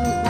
Mm-hmm.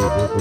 Woo!